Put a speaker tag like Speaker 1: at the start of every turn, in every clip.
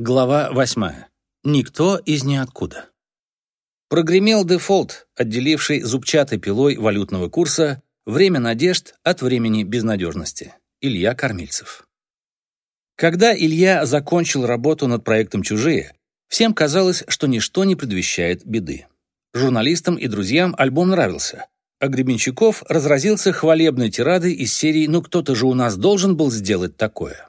Speaker 1: Глава 8. Никто из ниоткуда. Прогремел дефолт, отделивший зубчатой пилой валютного курса время надежд от времени безнадежности. Илья Кормильцев. Когда Илья закончил работу над проектом «Чужие», всем казалось, что ничто не предвещает беды. Журналистам и друзьям альбом нравился, а Гребенщиков разразился хвалебной тирадой из серии «Ну кто-то же у нас должен был сделать такое».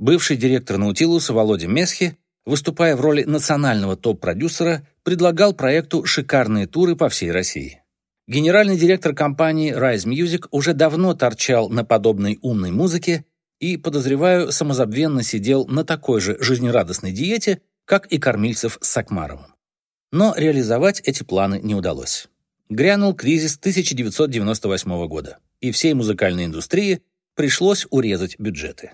Speaker 1: Бывший директор Наутилуса Володя Месхи, выступая в роли национального топ-продюсера, предлагал проекту шикарные туры по всей России. Генеральный директор компании Rise Music уже давно торчал на подобной умной музыке и, подозреваю, самозабвенно сидел на такой же жизнерадостной диете, как и кормильцев с Сакмаровым. Но реализовать эти планы не удалось. Грянул кризис 1998 года, и всей музыкальной индустрии пришлось урезать бюджеты.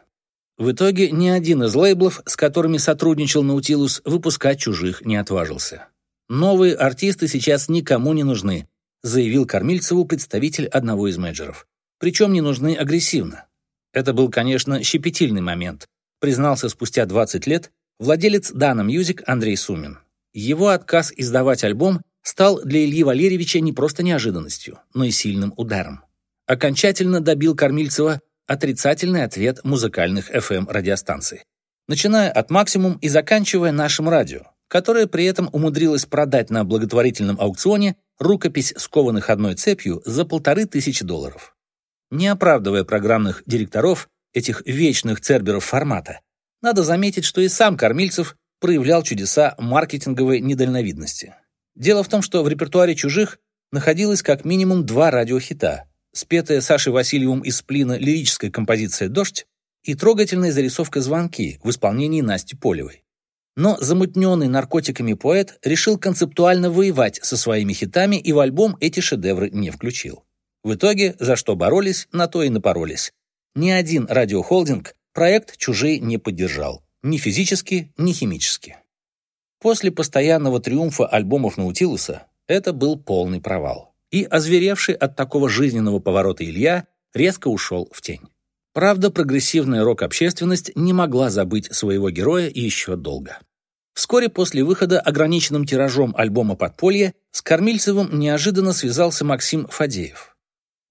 Speaker 1: В итоге ни один из лейблов, с которыми сотрудничал Наутилус, выпускать чужих не отважился. «Новые артисты сейчас никому не нужны», заявил Кормильцеву представитель одного из менеджеров. Причем не нужны агрессивно. Это был, конечно, щепетильный момент, признался спустя 20 лет владелец Dana Music Андрей Сумин. Его отказ издавать альбом стал для Ильи Валерьевича не просто неожиданностью, но и сильным ударом. Окончательно добил Кормильцева отрицательный ответ музыкальных FM-радиостанций, начиная от максимум и заканчивая нашим радио, которое при этом умудрилось продать на благотворительном аукционе рукопись скованных одной цепью за полторы тысячи долларов. Не оправдывая программных директоров этих вечных церберов формата, надо заметить, что и сам Кормильцев проявлял чудеса маркетинговой недальновидности. Дело в том, что в репертуаре «Чужих» находилось как минимум два радиохита спетая Сашей Васильевым из сплина лирическая композиция «Дождь» и трогательная зарисовка «Звонки» в исполнении Насти Полевой. Но замутненный наркотиками поэт решил концептуально воевать со своими хитами и в альбом эти шедевры не включил. В итоге, за что боролись, на то и напоролись. Ни один радиохолдинг проект «Чужие» не поддержал. Ни физически, ни химически. После постоянного триумфа альбомов Наутилуса это был полный провал и, озверевший от такого жизненного поворота Илья, резко ушел в тень. Правда, прогрессивная рок-общественность не могла забыть своего героя еще долго. Вскоре после выхода ограниченным тиражом альбома «Подполье» с Кормильцевым неожиданно связался Максим Фадеев.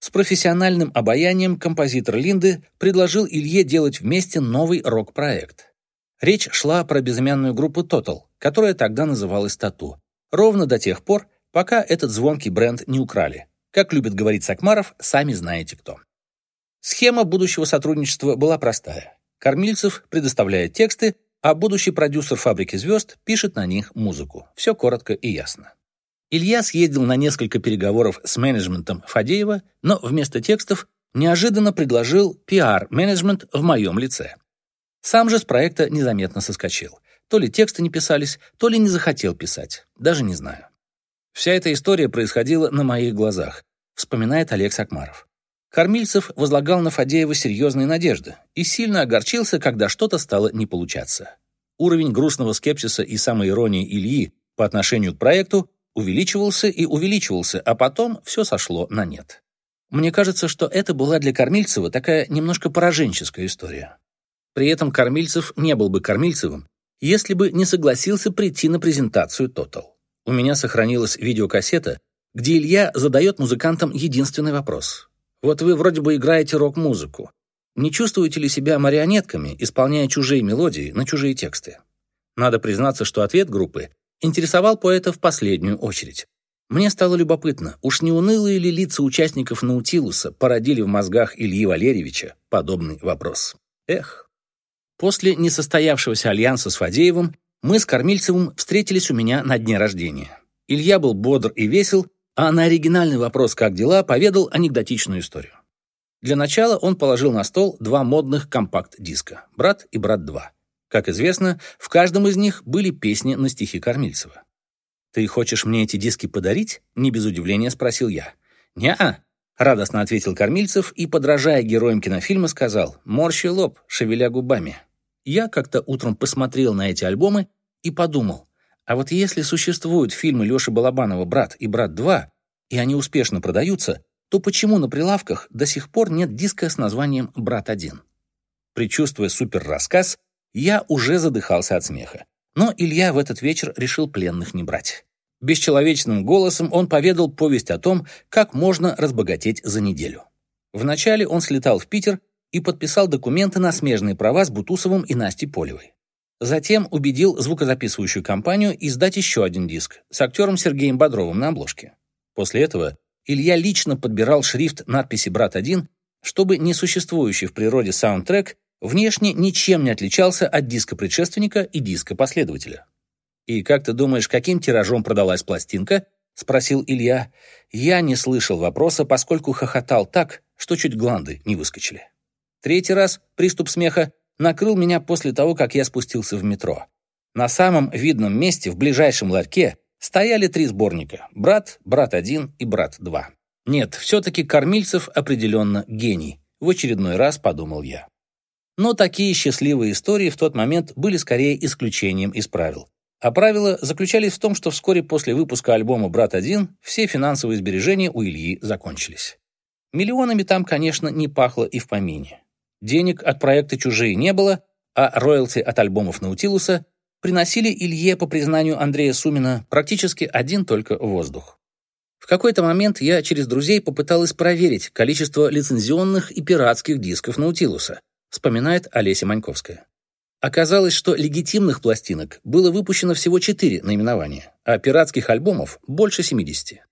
Speaker 1: С профессиональным обаянием композитор Линды предложил Илье делать вместе новый рок-проект. Речь шла про безымянную группу Total, которая тогда называлась Тату, ровно до тех пор, пока этот звонкий бренд не украли. Как любит говорить Сакмаров, сами знаете кто. Схема будущего сотрудничества была простая. Кормильцев предоставляет тексты, а будущий продюсер «Фабрики звезд» пишет на них музыку. Все коротко и ясно. Илья съездил на несколько переговоров с менеджментом Фадеева, но вместо текстов неожиданно предложил пиар-менеджмент в моем лице. Сам же с проекта незаметно соскочил. То ли тексты не писались, то ли не захотел писать. Даже не знаю. Вся эта история происходила на моих глазах, вспоминает Олег Сакмаров. Кормильцев возлагал на Фадеева серьезные надежды и сильно огорчился, когда что-то стало не получаться. Уровень грустного скепсиса и самоиронии Ильи по отношению к проекту увеличивался и увеличивался, а потом все сошло на нет. Мне кажется, что это была для Кормильцева такая немножко пораженческая история. При этом Кормильцев не был бы Кормильцевым, если бы не согласился прийти на презентацию Total. У меня сохранилась видеокассета, где Илья задает музыкантам единственный вопрос. Вот вы вроде бы играете рок-музыку. Не чувствуете ли себя марионетками, исполняя чужие мелодии на чужие тексты? Надо признаться, что ответ группы интересовал поэта в последнюю очередь. Мне стало любопытно, уж не унылые ли лица участников Наутилуса породили в мозгах Ильи Валерьевича подобный вопрос. Эх. После несостоявшегося альянса с Фадеевым мы с Кормильцевым встретились у меня на дне рождения. Илья был бодр и весел, а на оригинальный вопрос «Как дела?» поведал анекдотичную историю. Для начала он положил на стол два модных компакт-диска «Брат» и «Брат 2». Как известно, в каждом из них были песни на стихи Кормильцева. «Ты хочешь мне эти диски подарить?» — не без удивления спросил я. «Не-а», — радостно ответил Кормильцев и, подражая героям кинофильма, сказал «Морщи лоб, шевеля губами». Я как-то утром посмотрел на эти альбомы и подумал, а вот если существуют фильмы Лёши Балабанова «Брат» и «Брат 2», и они успешно продаются, то почему на прилавках до сих пор нет диска с названием «Брат 1»? Причувствуя суперрассказ, я уже задыхался от смеха. Но Илья в этот вечер решил пленных не брать. Бесчеловечным голосом он поведал повесть о том, как можно разбогатеть за неделю. Вначале он слетал в Питер и подписал документы на смежные права с Бутусовым и Настей Полевой. Затем убедил звукозаписывающую компанию издать еще один диск с актером Сергеем Бодровым на обложке. После этого Илья лично подбирал шрифт надписи «Брат-1», чтобы несуществующий в природе саундтрек внешне ничем не отличался от диска предшественника и диска последователя. «И как ты думаешь, каким тиражом продалась пластинка?» — спросил Илья. Я не слышал вопроса, поскольку хохотал так, что чуть гланды не выскочили. Третий раз приступ смеха накрыл меня после того, как я спустился в метро. На самом видном месте, в ближайшем ларьке, стояли три сборника «Брат», «Брат-1» и «Брат-2». Нет, все-таки Кормильцев определенно гений, в очередной раз подумал я. Но такие счастливые истории в тот момент были скорее исключением из правил. А правила заключались в том, что вскоре после выпуска альбома «Брат-1» все финансовые сбережения у Ильи закончились. Миллионами там, конечно, не пахло и в помине. Денег от проекта «Чужие» не было, а роялти от альбомов Наутилуса приносили Илье, по признанию Андрея Сумина, практически один только воздух. В какой-то момент я через друзей попыталась проверить количество лицензионных и пиратских дисков Наутилуса, вспоминает Олеся Маньковская. Оказалось, что легитимных пластинок было выпущено всего 4 наименования, а пиратских альбомов больше 70.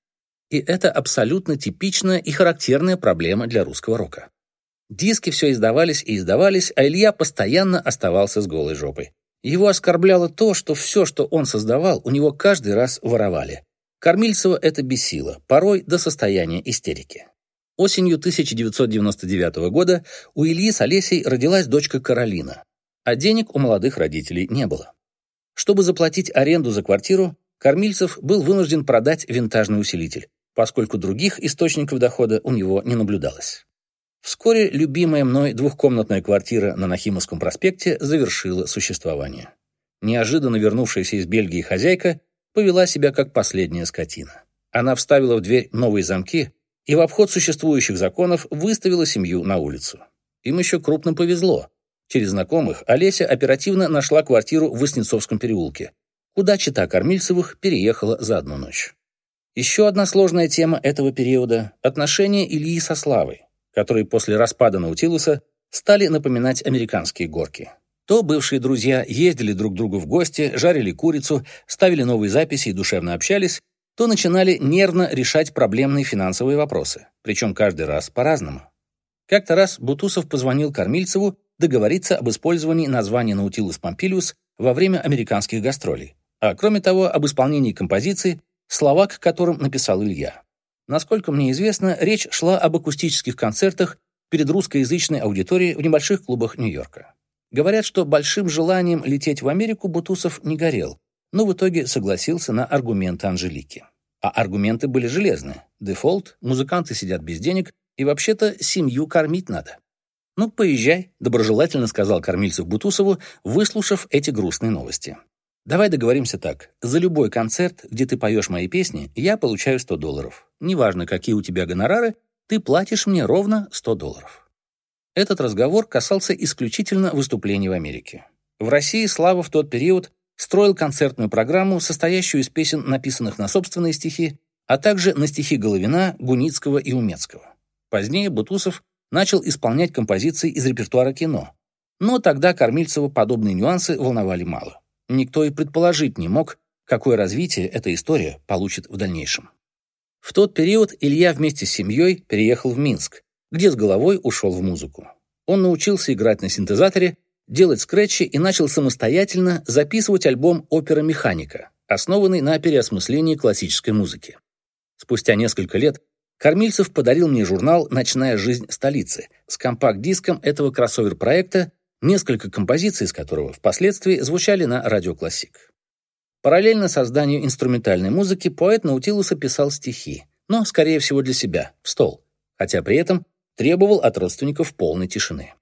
Speaker 1: И это абсолютно типичная и характерная проблема для русского рока. Диски все издавались и издавались, а Илья постоянно оставался с голой жопой. Его оскорбляло то, что все, что он создавал, у него каждый раз воровали. Кормильцева это бесило, порой до состояния истерики. Осенью 1999 года у Ильи с Олесей родилась дочка Каролина, а денег у молодых родителей не было. Чтобы заплатить аренду за квартиру, Кормильцев был вынужден продать винтажный усилитель, поскольку других источников дохода у него не наблюдалось. Вскоре любимая мной двухкомнатная квартира на Нахимовском проспекте завершила существование. Неожиданно вернувшаяся из Бельгии хозяйка повела себя как последняя скотина. Она вставила в дверь новые замки и в обход существующих законов выставила семью на улицу. Им еще крупно повезло. Через знакомых Олеся оперативно нашла квартиру в Воснецовском переулке, куда чита Кормильцевых переехала за одну ночь. Еще одна сложная тема этого периода – отношения Ильи со Славой, которые после распада Наутилуса стали напоминать американские горки. То бывшие друзья ездили друг к другу в гости, жарили курицу, ставили новые записи и душевно общались, то начинали нервно решать проблемные финансовые вопросы, причем каждый раз по-разному. Как-то раз Бутусов позвонил Кормильцеву договориться об использовании названия Наутилус Помпилиус во время американских гастролей, а кроме того, об исполнении композиции, слова к которым написал Илья. Насколько мне известно, речь шла об акустических концертах перед русскоязычной аудиторией в небольших клубах Нью-Йорка. Говорят, что большим желанием лететь в Америку Бутусов не горел, но в итоге согласился на аргументы Анжелики. А аргументы были железные. Дефолт, музыканты сидят без денег, и вообще-то семью кормить надо. «Ну, поезжай», — доброжелательно сказал кормильцев Бутусову, выслушав эти грустные новости. «Давай договоримся так. За любой концерт, где ты поешь мои песни, я получаю 100 долларов. Неважно, какие у тебя гонорары, ты платишь мне ровно 100 долларов». Этот разговор касался исключительно выступлений в Америке. В России Слава в тот период строил концертную программу, состоящую из песен, написанных на собственные стихи, а также на стихи Головина, Гуницкого и Умецкого. Позднее Бутусов начал исполнять композиции из репертуара кино. Но тогда Кормильцева подобные нюансы волновали мало. Никто и предположить не мог, какое развитие эта история получит в дальнейшем. В тот период Илья вместе с семьей переехал в Минск, где с головой ушел в музыку. Он научился играть на синтезаторе делать скретчи и начал самостоятельно записывать альбом «Опера Механика», основанный на переосмыслении классической музыки. Спустя несколько лет Кормильцев подарил мне журнал «Ночная жизнь столицы» с компакт-диском этого кроссовер-проекта, несколько композиций из которого впоследствии звучали на Радио Классик. Параллельно созданию инструментальной музыки поэт Наутилуса писал стихи, но, скорее всего, для себя, в стол, хотя при этом требовал от родственников полной тишины.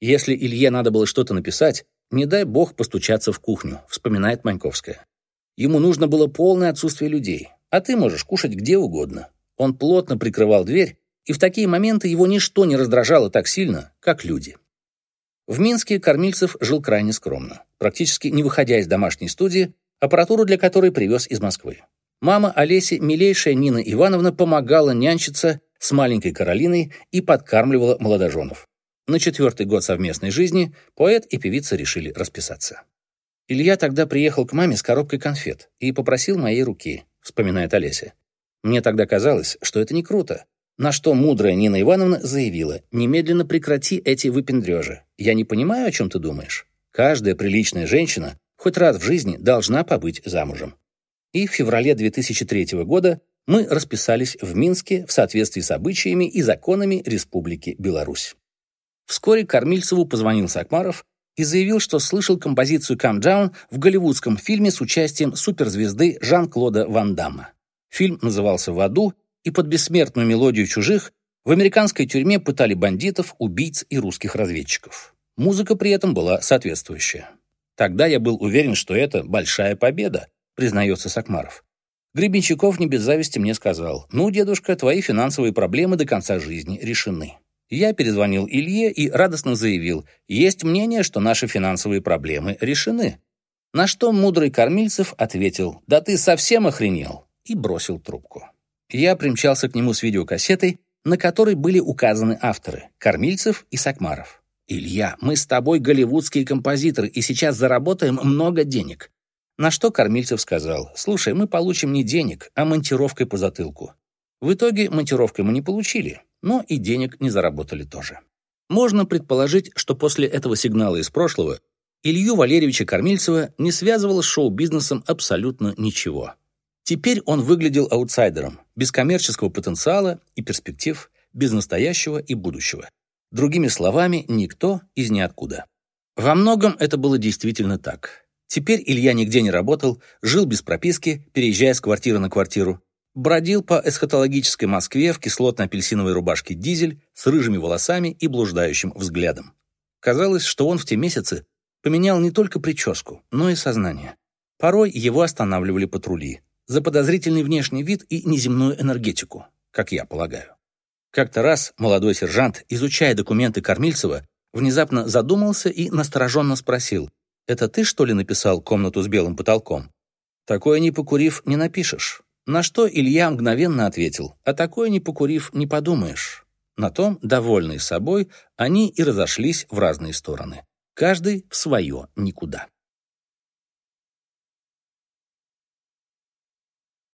Speaker 1: Если Илье надо было что-то написать, не дай бог постучаться в кухню, вспоминает Маньковская. Ему нужно было полное отсутствие людей, а ты можешь кушать где угодно. Он плотно прикрывал дверь, и в такие моменты его ничто не раздражало так сильно, как люди. В Минске Кормильцев жил крайне скромно, практически не выходя из домашней студии, аппаратуру для которой привез из Москвы. Мама Олеси, милейшая Нина Ивановна, помогала нянчиться с маленькой Каролиной и подкармливала молодоженов. На четвертый год совместной жизни поэт и певица решили расписаться. Илья тогда приехал к маме с коробкой конфет и попросил моей руки, вспоминает Олеся. Мне тогда казалось, что это не круто. На что мудрая Нина Ивановна заявила, немедленно прекрати эти выпендрежи. Я не понимаю, о чем ты думаешь. Каждая приличная женщина хоть раз в жизни должна побыть замужем. И в феврале 2003 года мы расписались в Минске в соответствии с обычаями и законами Республики Беларусь. Вскоре Кормильцеву позвонил Сакмаров и заявил, что слышал композицию «Calm Down» в голливудском фильме с участием суперзвезды Жан-Клода Ван Дамма. Фильм назывался «В аду», и под бессмертную мелодию чужих в американской тюрьме пытали бандитов, убийц и русских разведчиков. Музыка при этом была соответствующая. Тогда я был уверен, что это большая победа, признается Сакмаров. Гребенщиков не без зависти мне сказал, «Ну, дедушка, твои финансовые проблемы до конца жизни решены». Я перезвонил Илье и радостно заявил, «Есть мнение, что наши финансовые проблемы решены». На что мудрый Кормильцев ответил, «Да ты совсем охренел» и бросил трубку. Я примчался к нему с видеокассетой, на которой были указаны авторы – Кормильцев и Сакмаров. «Илья, мы с тобой голливудские композиторы и сейчас заработаем много денег. На что Кормильцев сказал, «Слушай, мы получим не денег, а монтировкой по затылку». В итоге монтировкой мы не получили, но и денег не заработали тоже. Можно предположить, что после этого сигнала из прошлого Илью Валерьевича Кормильцева не связывало с шоу-бизнесом абсолютно ничего. Теперь он выглядел аутсайдером, без коммерческого потенциала и перспектив, без настоящего и будущего. Другими словами, никто из ниоткуда. Во многом это было действительно так. Теперь Илья нигде не работал, жил без прописки, переезжая с квартиры на квартиру. Бродил по эсхатологической Москве в кислотно-апельсиновой рубашке дизель с рыжими волосами и блуждающим взглядом. Казалось, что он в те месяцы поменял не только прическу, но и сознание. Порой его останавливали патрули за подозрительный внешний вид и неземную энергетику, как я полагаю. Как-то раз молодой сержант, изучая документы Кормильцева, внезапно задумался и настороженно спросил, это ты, что ли, написал комнату с белым потолком? Такое не покурив, не напишешь. На что Илья мгновенно ответил, а такое не покурив, не подумаешь. На том, довольные собой, они и разошлись в разные стороны. Каждый в свое никуда.